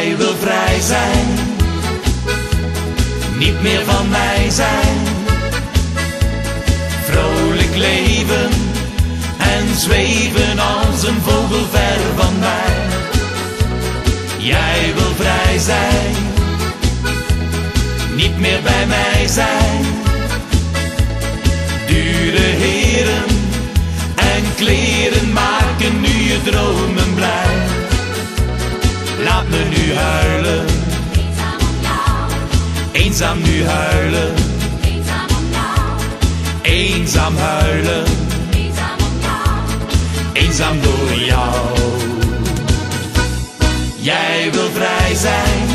Jij wil vrij zijn, niet meer van mij zijn. Vrolijk leven en zweven als een vogel ver van mij. Jij wil vrij zijn, niet meer bij mij zijn. Dure heren en kleren maken nu je dromen. Laat me nu huilen, Eenzaam om jou, eenzaam nu huilen, eenzaam om jou, eenzaam huilen, eenzaam om jou. eenzaam door jou. Jij wil vrij zijn,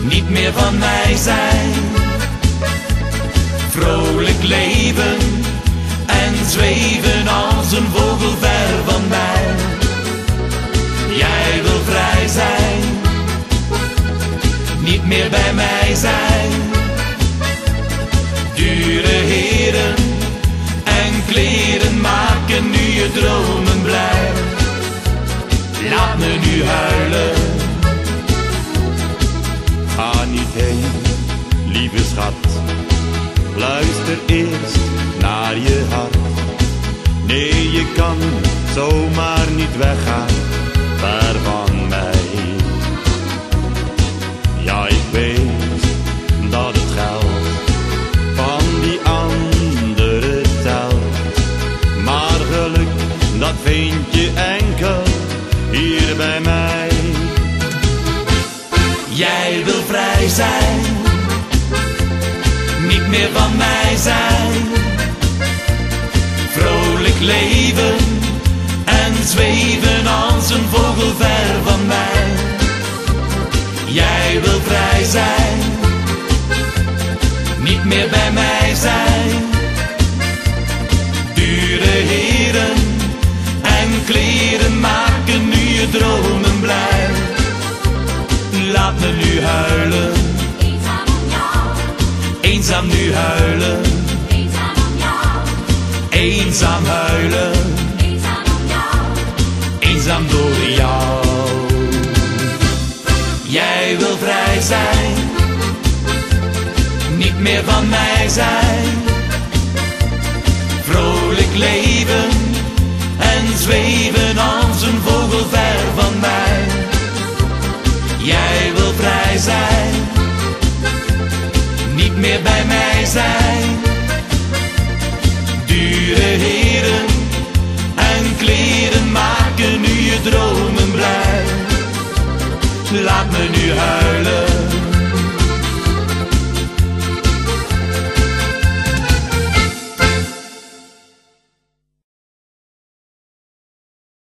niet meer van mij zijn. Vrolijk leven en zweven niet meer bij mij zijn. Dure heren en kleren maken nu je dromen blij. Laat me nu huilen. Ga niet heen, lieve schat. Luister eerst naar je hart. Nee, je kan zomaar niet weggaan, vind je enkel hier bij mij. Jij wil vrij zijn, niet meer van mij zijn. Vrolijk leven en zweven als een vogel ver van mij. Jij wil vrij zijn, niet meer bij mij huilen, Eenzaam om jou, eenzaam nu huilen, eenzaam om jou, eenzaam huilen, eenzaam om jou. eenzaam door jou. Jij wil vrij zijn, niet meer van mij zijn. Vrolijk leven en zweven jij wil vrij zijn, niet meer bij mij zijn. Dure heren en kleren maken nu je dromen blij. Laat me nu huilen.